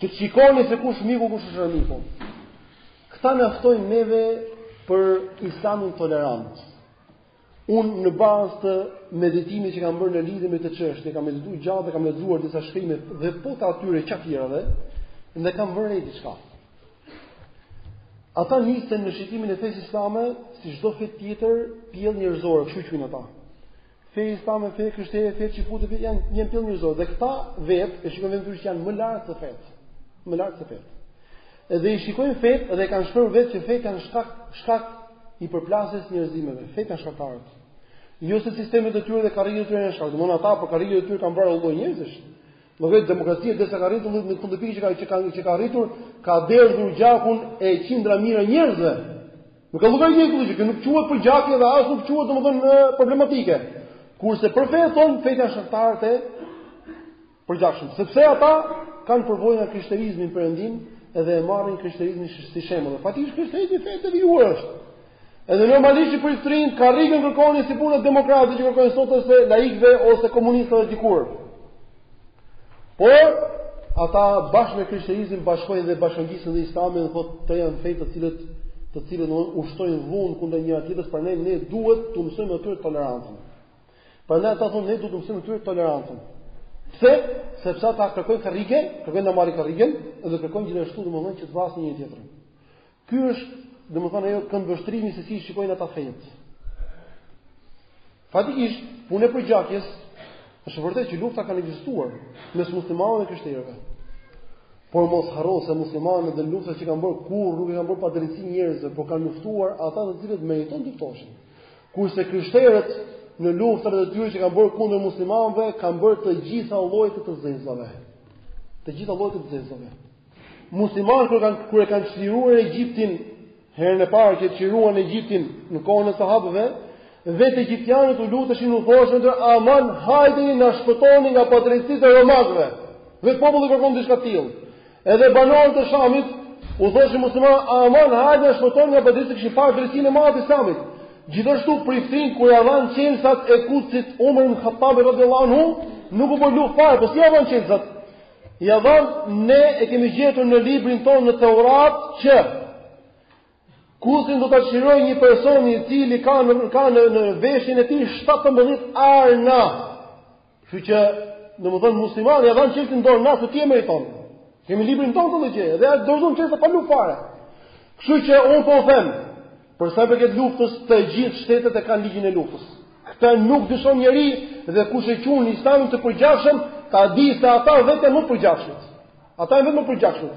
Të shikoni se kush miku, kush është armiku. Këta na ftojnë neve për islamin tolerant. Unë në bazë të meditimit që kam bërë në lidhje me këtë çështje, kam medituar gjatë dhe kam lexuar disa shkrime dhe po të atyre qafirave, dhe kam vënë re diçka. Ata nisen në shikimin e fesë islame si çdo fe tjetër, pjellë njerëzore, kështu e quajnë ata. Feja islame, feja krishtere, feja çifute janë një pjellë njerëzore dhe këta vetë e shikojnë veten që janë më lart se fetë. Më lart se fetë. Edhe i shikojnë fetë dhe kanë shkruar vetë që fetë janë shkak shkak i përplasjes së njerëzimeve. Fetë janë shkaktarët. Jo se sistemet e tyre dhe karrigia e tyre janë shkak. Domthonë ata për karrigen e tyre kanë vrarë lloj njerëzish. Më vetë demokracia derisa ka arritur në këtë pikë që ka që ka që ka arritur, ka derdhur gjakun e qindra mijëra njerëzve. Nuk ka llogari ajo nuk quhet përgjakje dhe as nuk quhet domthonë problematike. Kurse për fetë thonë fetë janë shkaktarët e Përgjakshëm, sepse ata kanë përvojë nga krishterizmi në Perëndim dhe e marrin krishterizmin si shembull. Faktikisht krishterizmi fe e devijuar është. Edhe normalisht priftërinjtë karrigen kërkonin si puna e demokratëve që kërkojnë sot ose laikëve ose komunistëve dikur. Por ata bashkë me krishterizmin bashkojnë dhe bashkëngjisin dhe islamin dhe thonë këto janë fe të cilat të cilat ushtrojnë dhunë kundër njëra tjetrës, prandaj ne duhet t'u mësojmë atyre tolerancën. Prandaj ata thonë ne duhet të mësojmë atyre tolerancën. Pse? Sepse ata kërkojnë karrige, kërkojnë të marrin karrigen dhe kërkojnë gjithashtu domethënë që të vrasin një tjetrin. Ky është domethënë ajo këndvështrimi se si shikojnë ata fetë. Faktikisht, puna e përgjakjes është e vërtetë që lufta kanë ekzistuar mes muslimanëve dhe krishterëve. Por mos harro se muslimanët në luftërat që kanë bërë kurrë nuk u kanë bërë padrejtësi njerëzve, por kanë luftuar ata të cilët meritonin të luftoheshin. Kurse krishterët në luftërat e tyre që kanë bërë kundër muslimanëve, kanë bërë të gjitha llojet e të zezave. Të gjitha llojet e të zezave. Muslimanët kur kanë kur e kanë çliruar Egjiptin herën e parë që çliruan Egjiptin në kohën e sahabëve, vetë egjiptianët u luteshin u thoshin aman hajdeni na shpëtoni nga padrejtësitë e romakëve. Vetë populli kërkonte diçka të tillë. Edhe banorët e Shamit u thoshin muslimanëve, "Aman, hajde na shpëtoni nga padrejtësitë se kishin parë drejtësinë e madhe të Islamit." Gjithashtu priftërinjtë kur ia dhanë çelësat e Kudsit Umar ibn Khattab radhiyallahu anhu, nuk u bë luftë fare, po si ia dhanë çelësat? Ia dhanë ne e kemi gjetur në librin tonë në Teurat që Kudsin do ta çlirojë një person i cili ka në ka në, në veshjen e tij 17 arna. Kështu që, domethënë muslimani ia dhanë çelësat në dorë na se ti e meriton. Kemi në librin tonë këtë gjë dhe ia dorëzojnë çelësat pa luftë fare. Kështu që unë po u them, për sa i përket luftës, të gjitha shtetet e kanë ligjin e luftës. Këtë nuk dyshon njeri dhe kush e quan Islamin të përgjakshëm, ta di se ata vetë janë më të përgjakshëm. Ata vetë janë më të përgjakshëm.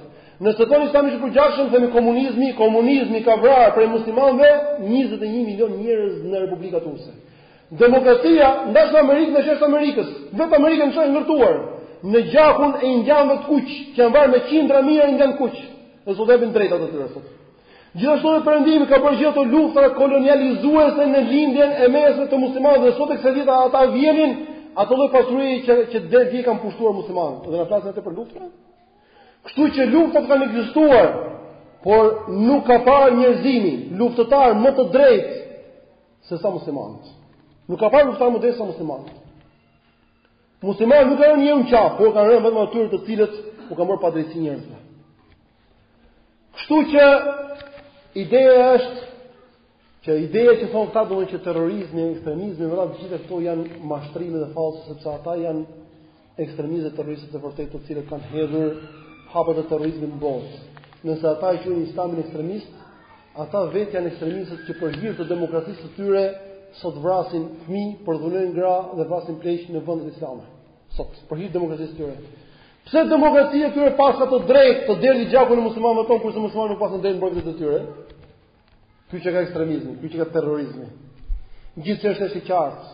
Nëse thoni Islami është i përgjakshëm, themi komunizmi, komunizmi ka vrarë prej muslimanëve 21 milionë njerëz në Republikën Turqe. Demokracia brenda Amerikës dhe jashtë Amerikës, vetë Amerika është ndërtuar në gjakun e indianëve të kuq, që janë vrarë me qindra mijëra indianë të kuq. Dhe sot japin të drejtat e tyre sot. Gjithashtu edhe perëndimi ka bërë gjithë ato luftra kolonializuese në lindjen e mesme të muslimanëve dhe sot e kësaj dite ata vjedhin ato lloj pasurie që që deri dje kanë pushtuar muslimanët dhe na flasin ata për luftën. Kështu që luftat kanë ekzistuar, por nuk ka parë njerëzimi, luftëtar më të drejtë se sa muslimanët. Nuk ka parë luftëtar më të drejtë se sa muslimanët. Muslimanët nuk i kanë rënë njeriut në qafë, por u kanë rënë vetëm atyre të cilët u kanë bërë padrejtësi njerëzve. Kështu që ideja është që ideja që thonë këta domethënë që terrorizmi, ekstremizmi, vëlla të gjitha këto janë mashtrime dhe false sepse ata janë Ekstremistët e terroristët e vërtetë të cilët kanë hedhur hapat e terrorizmit në botë. Nëse ata e quajnë islamin ekstremist, ata vetë janë ekstremistët që për hir të demokracisë së tyre sot vrasin fëmijë, përdhunojnë gra dhe vrasin pleq në vendet islame. Sot për hir të demokracisë së tyre. Pse demokracia e tyre paska të drejtë të derdhë gjakun e muslimanëve tonë kurse muslimanët nuk paskan të drejtë të mbrojnë vetet e tyre? Ky qenka ekstremizmi, ky qenka terrorizmi. Gjithsesi është e qartë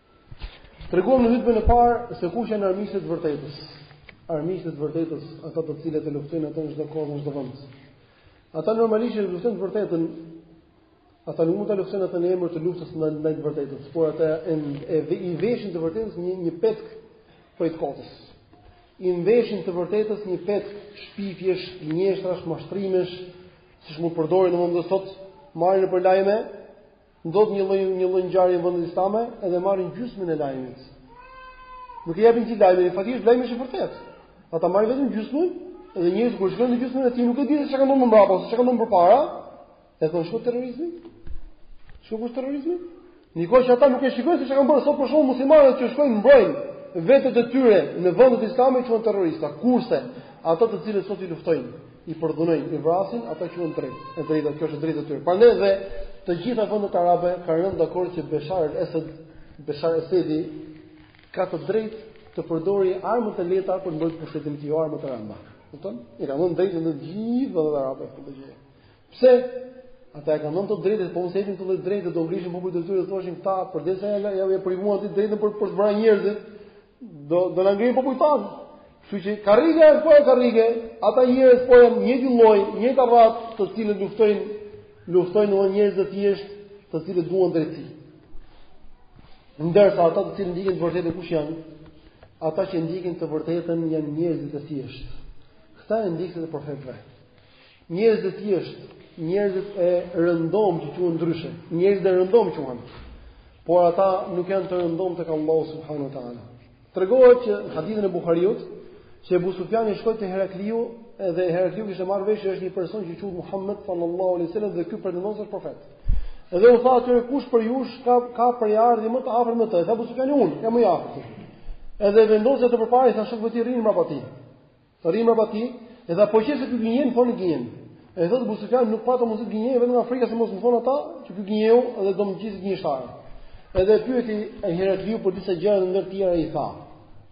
Treguam në hutbën e parë se kush janë armiqtë e vërtetës. Armiqtë e vërtetës, ata të cilët e luftojnë atë në çdo kohë, në çdo vend. Ata normalisht e luftojnë të vërtetën. Ata nuk mund ta luftojnë atë në emër të luftës ndaj ndaj të vërtetës, por ata e e i veshin të vërtetës një një petk prej të kotës. I veshin të vërtetës një petk shpifjesh, gënjeshtrash, mashtrimesh, siç mund përdorin domethënë sot, marrin nëpër lajme, Ndodh një lloj një lloj ngjarje vendet islame edhe marrin gjysmën e lajmit. Nuk e japin gjithë lajmin, faktikisht lajmi është i vërtetë. Ata marrin vetëm gjysmën dhe njerëzit kur shikojnë gjysmën e tij nuk e dinë se çka ka ndodhur më mbrapa ose çka ka ndodhur përpara. E thonë shih terrorizmi. Shih kush terrorizmi? Mirëpo ata nuk e shikojnë se çka kanë bërë sot për shembull muslimanët që shkojnë mbrojnë vetët e tyre në vendet islame që janë terrorista. Kurse ata të cilët sot i luftojnë i përdhunojnë, i vrasin, ata kanë drejtë. E drejta kjo është drejtë e tyre. Prandaj dhe të gjitha vendet arabe kanë rënë dakord që Bashar al-Assad, Bashar al-Assadi ka të drejtë të përdori armë të lehta për të mbrojtur pushtetin e tij, jo armë të rënda. Kupton? I ka dhënë drejtën të gjithë vendet arabe për këtë gjë. Pse? Ata e kanë dhënë këtë drejtë, po mos e jepnin këtë drejtë do ngriheshin popujt e tyre dhe thoshin këta, përderisa ja ja privuan të drejtën për për të vrarë njerëzit. Do do na ngrihen popujt tanë. Kështu që karriga është po ajo karrige, ata njerëz po janë të njëjti lloj, njëjtët ata, të cilët luftojnë, luftojnë me njerëzit e thjeshtë, të cilët duan drejtësi. Ndërsa ata të cilët ndjekin të vërtetën kush janë? Ata që ndjekin të vërtetën janë njerëzit e thjeshtë. Këta janë ndjekësit e profetëve. Njerëzit e thjeshtë, njerëzit e rëndom që quhen ndryshe, njerëzit e rëndom quhen. Por ata nuk janë të rëndom tek Allahu subhanahu wa taala. Tregohet që në hadithin e Buhariut, që Abu Sufjani shkoi te Herakliu dhe Herakliu kishte marrë vesh se është një person që quhet Muhammed sallallahu alaihi wasallam dhe ky pretendon se është profet. Edhe u tha atyre kush prej jush ka ka prejardhje më të afër me të. Tha Abu Sufjani unë, jam më i afërt. Edhe vendosi atë përpara i tha shokëve të rrinë mbrapa tij. Rrini mbrapa tij, edhe po qe se ky gënjen, thoni gënjen. E thotë Abu Sufjan nuk pata mundësi të gënjej vetëm nga frika se mos më thonë ata që ky gënjeu dhe do më gjithë gënjeshtarë. Edhe pyeti e Herakliu për disa gjëra dhe ndër tjera i tha.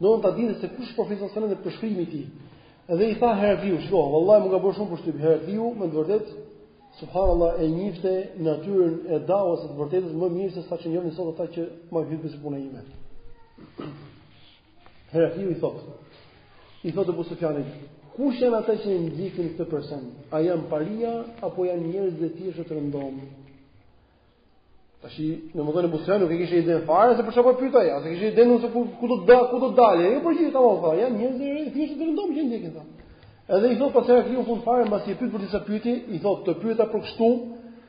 Do të dini se kush po fizon sonë përshkrimin e tij. Edhe i tha Herakliu, "Shko, vallahi më ka bërë shumë përshtypje Herakliu, me të vërtet subhanallahu e njifte natyrën e davës së të vërtetës më mirë se sa që njohin sot ata që merren për punë me të." Herakliu i thotë, i thotë Abu Sufjanit, kush janë ata që e ndjekin këtë person? A janë paria apo janë njerëzit e thjeshtë të rëndom? Tashi, domethënë Abu Sufjani nuk e kishte idenë fare se për çfarë po e pyet, as e kishte idenë se ku ku do të dalë, ku do të dalë. Iu përgjigj tha jo, janë njerëz të rëndë, thjesht të rëndom që ndjekin atë. Edhe i thot pastaj Herakliu fund fare mbasi e pyet për disa pyetje, i thot të pyeta për kështu,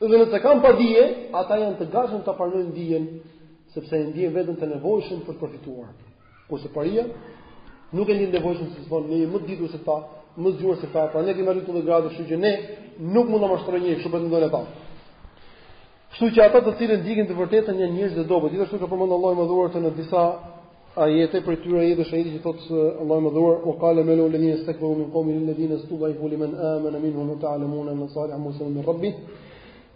Dhe nëse kanë padije, ata janë të gatshëm ta pranojnë dijen sepse e ndjejnë veten të nevojshëm për të përfituar. Kurse paria nuk e ndjen nevojshëm si thonë ne më të ditur se ata, më të zgjuar se ata, pra ne kemi arritur në gradë, kështu që ne nuk mund të na mashtrojë një, kështu mendojnë ata. Kështu që ata të cilët ndjekin të vërtetën janë njerëz të dobët. Gjithashtu ka përmendur Allahu i madhëruar në disa Ajete për tyre ajete shahidi që thotë se Allahu i madhëruar qala al-mala'u alladhina istakbaru min qawmihi lil ladhina ustud'ifu liman amana minhum a ta'lamuna anna salihan mursalun min rabbihi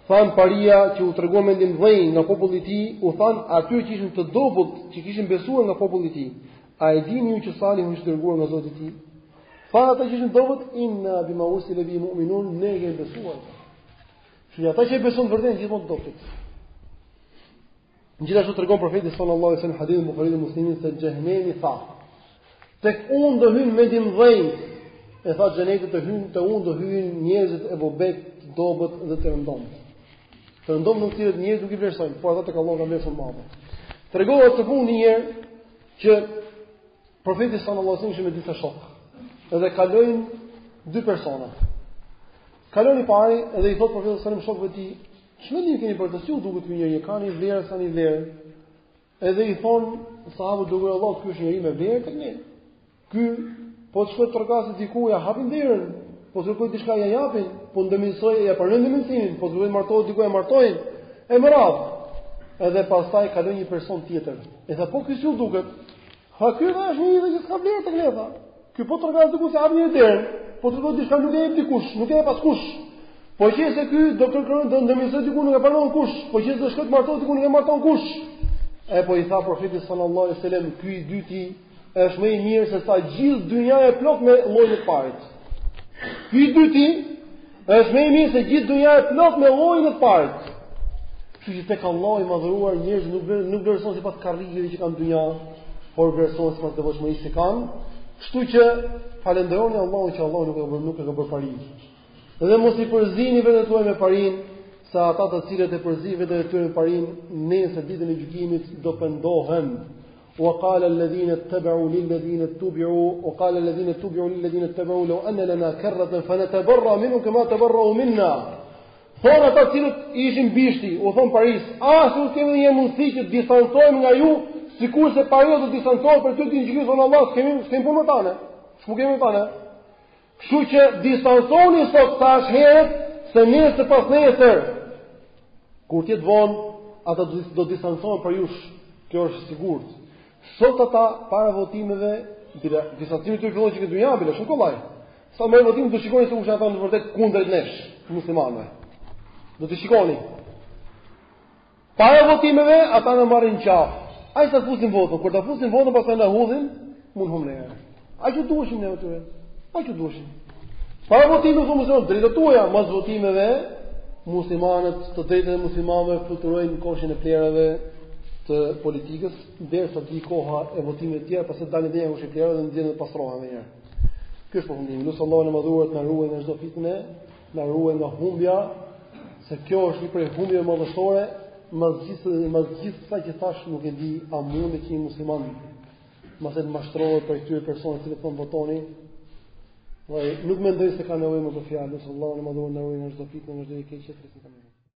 than paria që u treguan mendjemëdhenj nga populli i tij u than atyre që ishin të dobët që kishin besuar nga populli i tij a e dini ju që salih është dërguar nga zoti i tij than ata që ishin të dobët inna bima ursila bihi mu'minun ne i kemi besuar që ata që besuan vërtet gjithmonë të dobët Gjithashtu tregon profeti sallallahu alajhi wasallam në hadithin Buhariu dhe Muslimi se xhehenemi tha: Tek unë do hyjnë mendjemëdhenjtë. E tha xheneti te unë do hyjnë njerëzit e bobet, të dobët dhe të rëndom. Të rëndom njerëzit nuk i vlerësojnë, por ata tek Allahu kanë vlerë shumë të madhe. Tregohet po një herë që profeti sallallahu alajhi wasallam ishte me disa shok. Edhe kalojnë dy persona. Kalon i pari dhe i thot profeti sallallahu alajhi wasallam shokëve të tij, Ç'mendim keni për të si u duket ky njeri, ka ndonjë vlerë s'ka ndonjë vlerë. Edhe i thon sahabët o i dërguari i Allahut, ky është njeri me vlerë tek ne. Ky po të shkojë të trokasë diku ja hapin derën, po të kërkojë diçka ja japin, po ndërmjetësoi ja pranojnë ndërmjetësimin, po të kërkojë të martohet diku e martojnë. E me radhë. Edhe pastaj kalon një person tjetër. E tha po ky si u duket? Ha ky tha është njeri që s'ka vlerë tek ne tha. Ky po të trokasë diku s'e hapin derën, po të kërkojë diçka nuk e jep dikush, nuk e jep askush. Po qe se ky do të kërkojë të ndërmjetësojë diku nuk e pranon kush, po qe se shkon të martohet diku nuk e marton kush. E po i tha profeti sallallahu e sallam, ky i dyti është më i mirë se sa gjithë dynja e plot me llojin e të parit. Ky i dyti Është më i mirë se gjithë dunia e plot me llojin e të parit. Kështu që tek Allahu i madhëruar njerëzit nuk nuk vlerësohen sipas karrigeve që kanë në dynja, por vlerësohen sipas devotshmërisë që kanë. Kështu që falënderoni Allahun që Allahu nuk e bën nuk e ka bërë pari. Dhe mos i përzini veten tuaj me parinë, se ata të cilët e përzinë veten e tyre me parinë, nesër ditën e gjykimit do pendohen. Wa qala alladhina ittabu lil ladhina ittabu wa qala alladhina ittabu lil ladhina ittabu law anna lana karratan fanatabarra minhum kama tabarru minna. Thon ata të cilët ishin bishti, u thon parisë, ah sikur të kemi një mundësi që të distancohemi nga ju, sikurse paria do të distancohet prej tyre dhe ju thon Allah, kemi kemi punë tani. S'ju kemi tani? Kështu që distancohuni sot sa është herët se nesër pas nesër kur të jetë vonë ata do të distancohen për ju. Kjo është e sigurt. Sot ata para votimeve distancimi i tyre fillon që këtë dynja bile shumë kollaj. Sa mbaron votimi do shikoni se kush janë ata në të vërtetë kundër nesh muslimanëve. Do të shikoni. Para votimeve ata na marrin në qafë. Ai sa ta fusin votën, kur ta fusin votën pastaj na hudhin, mund humb ne. A ju duheshim ne aty? A ju duheshim? Para votimeve thonë se të drejtat tuaja, mas votimeve, muslimanët, të drejtat e muslimanëve fluturojnë në koshin e plehrave të politikës derisa të vijë koha e votimeve të tjera, pastaj dalin nga koshi i plehrave dhe nisin të pastrohen edhe një herë. Ky është përfundimi. Lus Allahun e madhëruar të na ruajë nga çdo fitnë. Na ruaj nga humbja, se kjo është një prej humbjeve më madhështore, me gjithë dhe me gjithë sa që thashë nuk e di a mund të jenë musliman. Mos të mashtrohet prej këtyre personat që thonë votoni. Po nuk mendoj se ka nevojë më të flas, Allahu i madhëruar na ruajt nga çdo fitne, nga çdo e keqe çdo fitne.